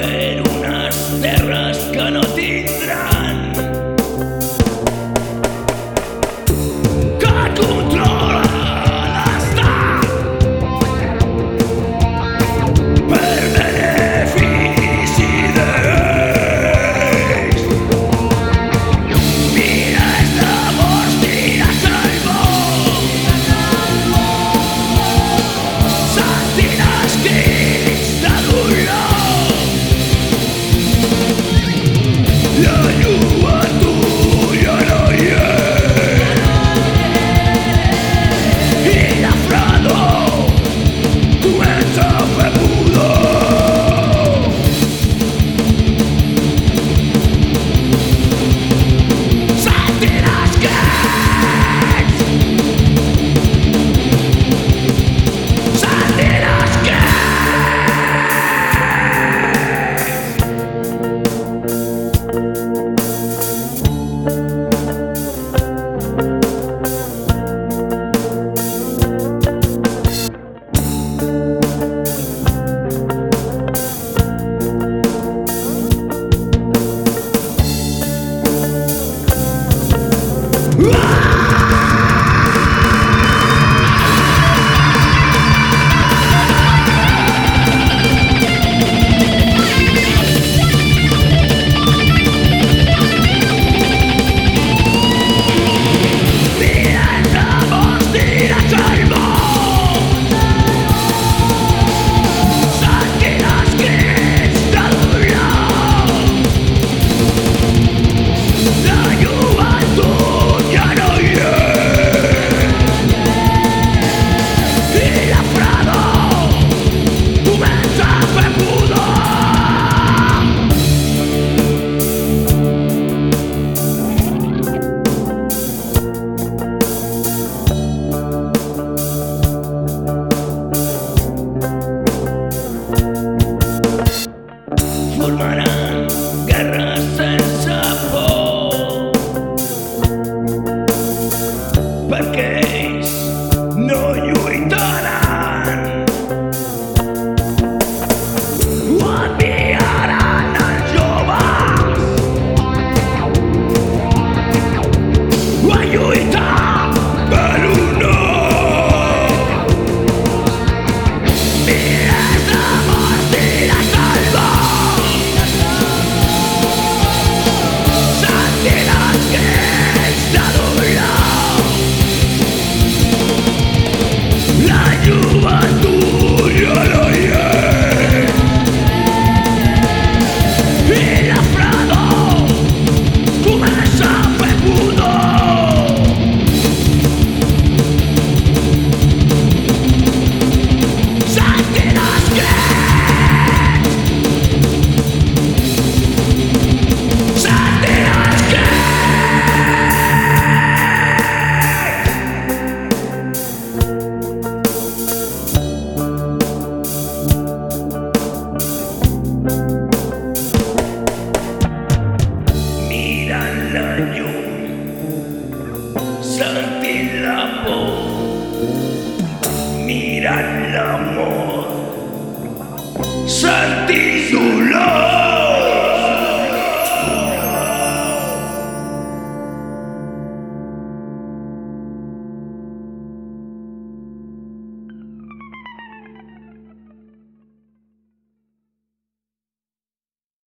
per unes terres que no tindràs. Ah! Mira el amor, sentí su luz.